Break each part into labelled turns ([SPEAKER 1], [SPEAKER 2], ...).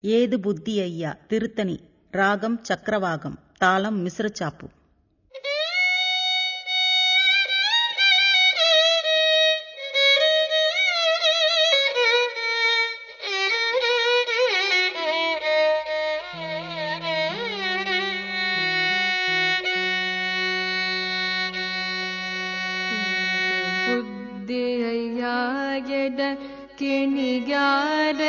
[SPEAKER 1] ஏது புத்தி ஐயா? திருத்தணி. ராகம் சக்கரவாகம். தாளம் மிஸ்ரச்சாப்பு
[SPEAKER 2] புத்தி ஐயா எட किनि ज्ञानो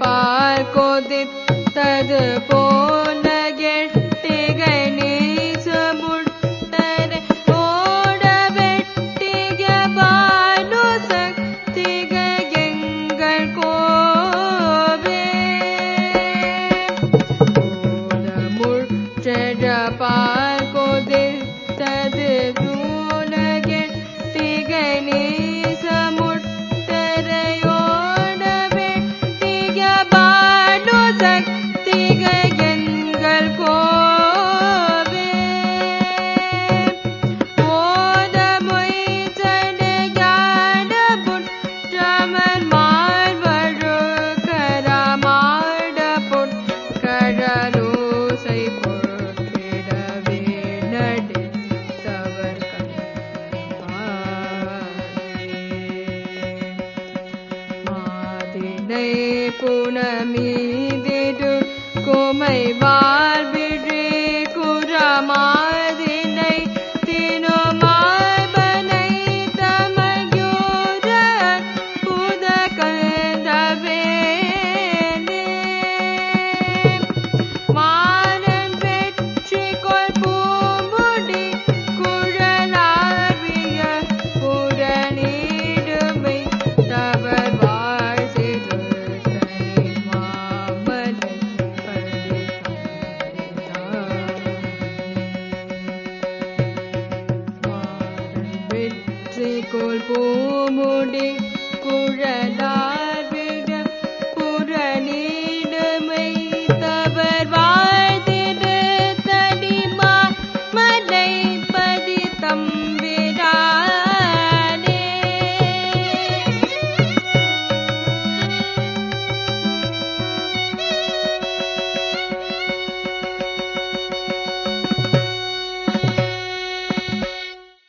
[SPEAKER 2] पारोत् तद् புனமீதிடு கோமைவார் மேற்கோள் பூமுடி குழலா